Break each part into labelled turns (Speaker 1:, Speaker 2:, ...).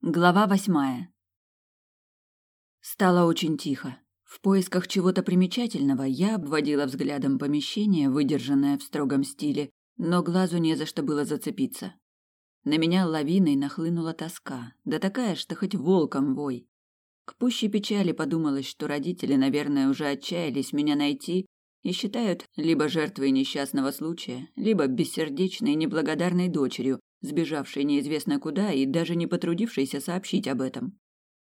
Speaker 1: Глава восьмая. Стало очень тихо. В поисках чего-то примечательного я обводила взглядом помещение, выдержанное в строгом стиле, но глазу не за что было зацепиться. На меня лавиной нахлынула тоска, да такая, что хоть волком вой. К пущей печали подумалось, что родители, наверное, уже отчаялись меня найти и считают либо жертвой несчастного случая, либо бессердечной неблагодарной дочерью, сбежавшей неизвестно куда и даже не потрудившейся сообщить об этом.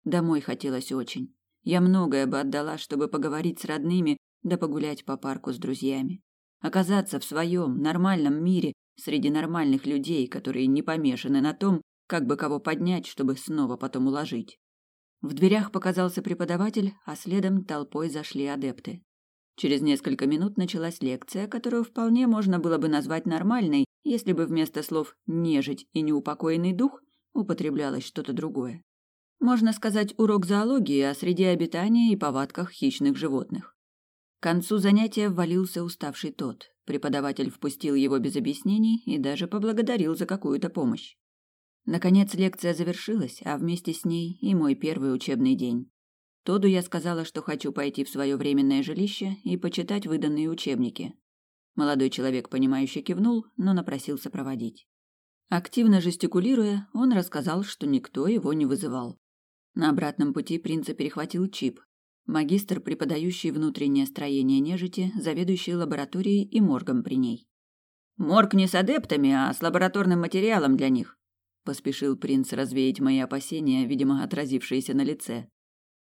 Speaker 1: Домой хотелось очень. Я многое бы отдала, чтобы поговорить с родными, да погулять по парку с друзьями. Оказаться в своем нормальном мире среди нормальных людей, которые не помешаны на том, как бы кого поднять, чтобы снова потом уложить. В дверях показался преподаватель, а следом толпой зашли адепты. Через несколько минут началась лекция, которую вполне можно было бы назвать нормальной, если бы вместо слов «нежить» и «неупокоенный дух» употреблялось что-то другое. Можно сказать, урок зоологии о среде обитания и повадках хищных животных. К концу занятия ввалился уставший тот. Преподаватель впустил его без объяснений и даже поблагодарил за какую-то помощь. Наконец лекция завершилась, а вместе с ней и мой первый учебный день. Тоду я сказала, что хочу пойти в свое временное жилище и почитать выданные учебники. Молодой человек, понимающе кивнул, но напросился проводить. Активно жестикулируя, он рассказал, что никто его не вызывал. На обратном пути принца перехватил чип. Магистр, преподающий внутреннее строение нежити, заведующий лабораторией и моргом при ней. «Морг не с адептами, а с лабораторным материалом для них», – поспешил принц развеять мои опасения, видимо, отразившиеся на лице.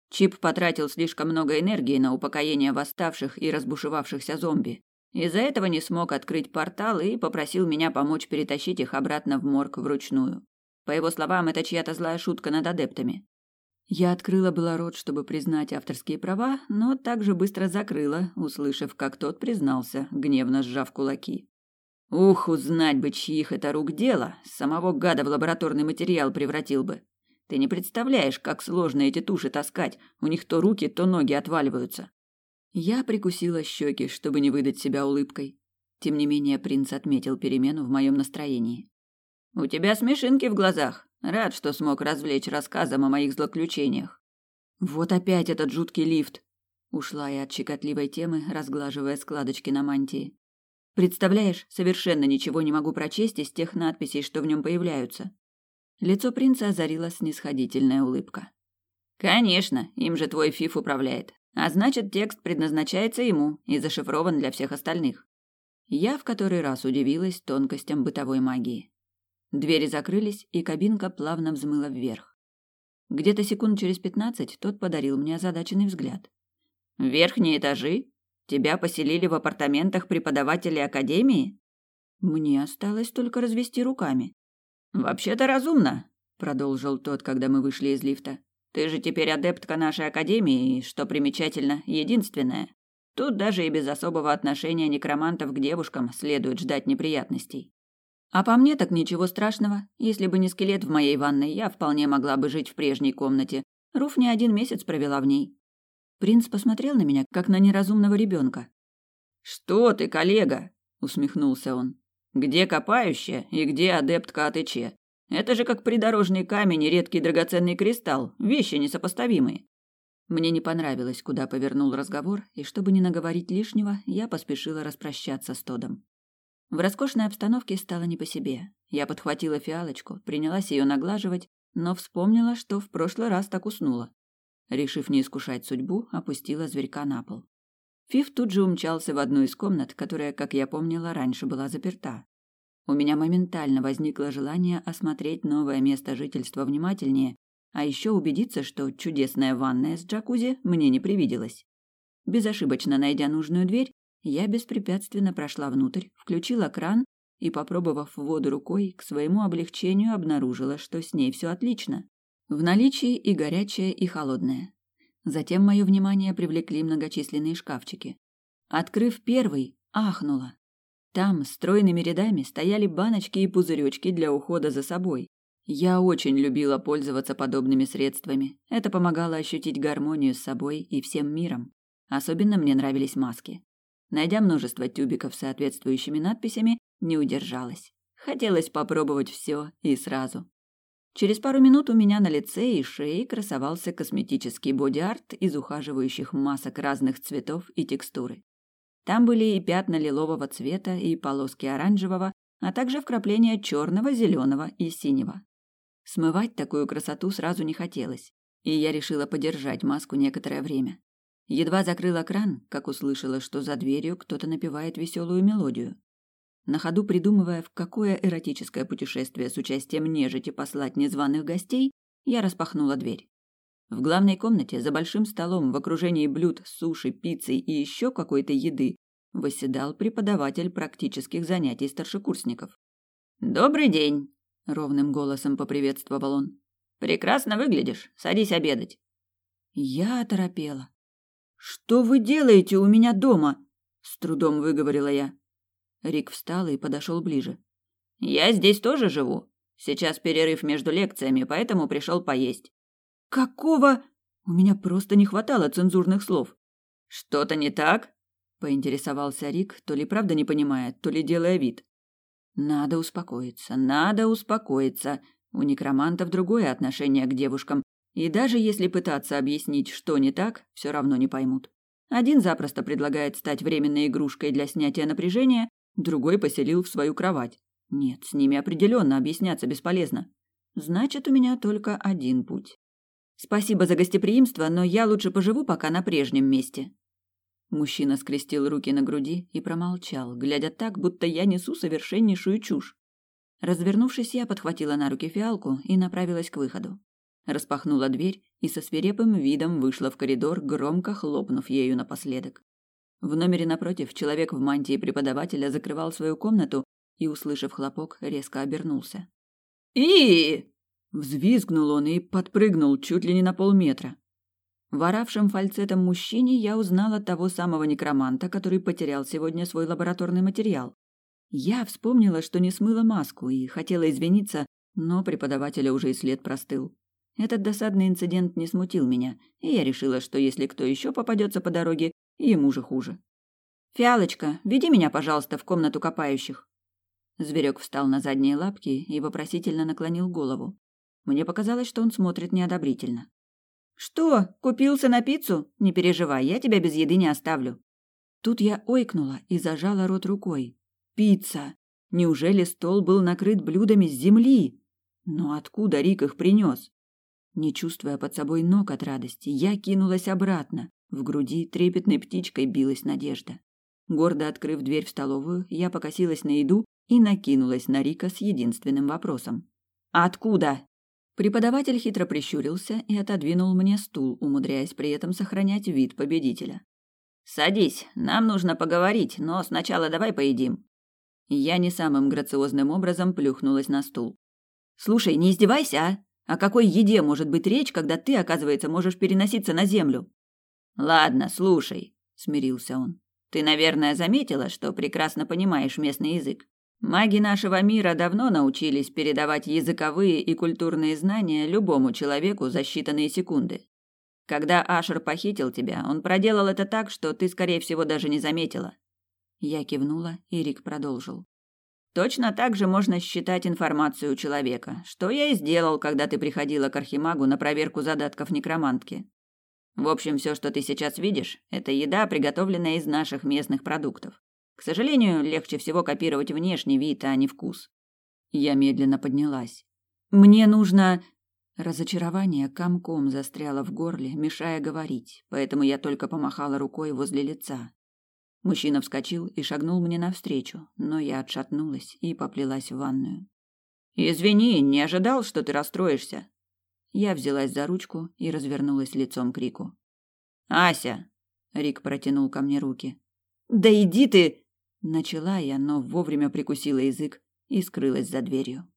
Speaker 1: Чип потратил слишком много энергии на упокоение восставших и разбушевавшихся зомби. Из-за этого не смог открыть портал и попросил меня помочь перетащить их обратно в морг вручную. По его словам, это чья-то злая шутка над адептами. Я открыла было рот, чтобы признать авторские права, но также быстро закрыла, услышав, как тот признался, гневно сжав кулаки. Ух, узнать бы, чьих это рук дело, самого гада в лабораторный материал превратил бы. Ты не представляешь, как сложно эти туши таскать, у них то руки, то ноги отваливаются. Я прикусила щеки, чтобы не выдать себя улыбкой. Тем не менее, принц отметил перемену в моем настроении. «У тебя смешинки в глазах. Рад, что смог развлечь рассказом о моих злоключениях». «Вот опять этот жуткий лифт!» Ушла я от щекотливой темы, разглаживая складочки на мантии. «Представляешь, совершенно ничего не могу прочесть из тех надписей, что в нем появляются». Лицо принца озарила снисходительная улыбка. «Конечно, им же твой фиф управляет. А значит, текст предназначается ему и зашифрован для всех остальных. Я в который раз удивилась тонкостям бытовой магии. Двери закрылись, и кабинка плавно взмыла вверх. Где-то секунд через пятнадцать тот подарил мне озадаченный взгляд. «Верхние этажи? Тебя поселили в апартаментах преподавателей академии?» Мне осталось только развести руками. «Вообще-то разумно», — продолжил тот, когда мы вышли из лифта. Ты же теперь адептка нашей академии, что примечательно, единственная. Тут даже и без особого отношения некромантов к девушкам следует ждать неприятностей. А по мне так ничего страшного. Если бы не скелет в моей ванной, я вполне могла бы жить в прежней комнате. Руф не один месяц провела в ней. Принц посмотрел на меня, как на неразумного ребенка. «Что ты, коллега?» — усмехнулся он. «Где копающая и где адептка АТЧ? Это же как придорожный камень и редкий драгоценный кристалл, вещи несопоставимые. Мне не понравилось, куда повернул разговор, и чтобы не наговорить лишнего, я поспешила распрощаться с Тодом. В роскошной обстановке стало не по себе. Я подхватила фиалочку, принялась ее наглаживать, но вспомнила, что в прошлый раз так уснула. Решив не искушать судьбу, опустила зверька на пол. Фиф тут же умчался в одну из комнат, которая, как я помнила, раньше была заперта. У меня моментально возникло желание осмотреть новое место жительства внимательнее, а еще убедиться, что чудесная ванная с джакузи мне не привиделась. Безошибочно найдя нужную дверь, я беспрепятственно прошла внутрь, включила кран и, попробовав воду рукой, к своему облегчению обнаружила, что с ней все отлично. В наличии и горячее, и холодное. Затем мое внимание привлекли многочисленные шкафчики. Открыв первый, ахнула. Там стройными рядами стояли баночки и пузыречки для ухода за собой. Я очень любила пользоваться подобными средствами. Это помогало ощутить гармонию с собой и всем миром. Особенно мне нравились маски. Найдя множество тюбиков с соответствующими надписями, не удержалась. Хотелось попробовать все и сразу. Через пару минут у меня на лице и шее красовался косметический боди-арт из ухаживающих масок разных цветов и текстуры. Там были и пятна лилового цвета, и полоски оранжевого, а также вкрапления черного, зеленого и синего. Смывать такую красоту сразу не хотелось, и я решила подержать маску некоторое время. Едва закрыла кран, как услышала, что за дверью кто-то напевает веселую мелодию. На ходу придумывая, в какое эротическое путешествие с участием нежити послать незваных гостей, я распахнула дверь. В главной комнате за большим столом в окружении блюд, суши, пиццы и еще какой-то еды восседал преподаватель практических занятий старшекурсников. «Добрый день!» — ровным голосом поприветствовал он. «Прекрасно выглядишь. Садись обедать». Я оторопела. «Что вы делаете у меня дома?» — с трудом выговорила я. Рик встал и подошел ближе. «Я здесь тоже живу. Сейчас перерыв между лекциями, поэтому пришел поесть». «Какого?» У меня просто не хватало цензурных слов. «Что-то не так?» – поинтересовался Рик, то ли правда не понимая, то ли делая вид. «Надо успокоиться, надо успокоиться. У некромантов другое отношение к девушкам, и даже если пытаться объяснить, что не так, все равно не поймут. Один запросто предлагает стать временной игрушкой для снятия напряжения, другой поселил в свою кровать. Нет, с ними определенно объясняться бесполезно. Значит, у меня только один путь. Спасибо за гостеприимство, но я лучше поживу пока на прежнем месте. Мужчина скрестил руки на груди и промолчал, глядя так, будто я несу совершеннейшую чушь. Развернувшись, я подхватила на руки фиалку и направилась к выходу. Распахнула дверь и со свирепым видом вышла в коридор, громко хлопнув ею напоследок. В номере напротив человек в мантии преподавателя закрывал свою комнату и, услышав хлопок, резко обернулся. и Взвизгнул он и подпрыгнул чуть ли не на полметра. В оравшем фальцетом мужчине я узнала того самого некроманта, который потерял сегодня свой лабораторный материал. Я вспомнила, что не смыла маску и хотела извиниться, но преподавателя уже и след простыл. Этот досадный инцидент не смутил меня, и я решила, что если кто еще попадется по дороге, Ему же хуже. «Фиалочка, веди меня, пожалуйста, в комнату копающих». Зверек встал на задние лапки и вопросительно наклонил голову. Мне показалось, что он смотрит неодобрительно. «Что, купился на пиццу? Не переживай, я тебя без еды не оставлю». Тут я ойкнула и зажала рот рукой. «Пицца! Неужели стол был накрыт блюдами с земли? Но откуда Рик их принес?» Не чувствуя под собой ног от радости, я кинулась обратно, в груди трепетной птичкой билась надежда. Гордо открыв дверь в столовую, я покосилась на еду и накинулась на Рика с единственным вопросом. «Откуда?» Преподаватель хитро прищурился и отодвинул мне стул, умудряясь при этом сохранять вид победителя. «Садись, нам нужно поговорить, но сначала давай поедим». Я не самым грациозным образом плюхнулась на стул. «Слушай, не издевайся, а? О какой еде может быть речь, когда ты, оказывается, можешь переноситься на землю?» Ладно, слушай, смирился он. Ты, наверное, заметила, что прекрасно понимаешь местный язык. Маги нашего мира давно научились передавать языковые и культурные знания любому человеку за считанные секунды. Когда Ашер похитил тебя, он проделал это так, что ты, скорее всего, даже не заметила. Я кивнула, и Рик продолжил. Точно так же можно считать информацию у человека, что я и сделал, когда ты приходила к Архимагу на проверку задатков некромантки. В общем, все, что ты сейчас видишь, это еда, приготовленная из наших местных продуктов. К сожалению, легче всего копировать внешний вид, а не вкус. Я медленно поднялась. Мне нужно Разочарование комком застряло в горле, мешая говорить, поэтому я только помахала рукой возле лица. Мужчина вскочил и шагнул мне навстречу, но я отшатнулась и поплелась в ванную. «Извини, не ожидал, что ты расстроишься. Я взялась за ручку и развернулась лицом к Рику. «Ася!» — Рик протянул ко мне руки. «Да иди ты!» — начала я, но вовремя прикусила язык и скрылась за дверью.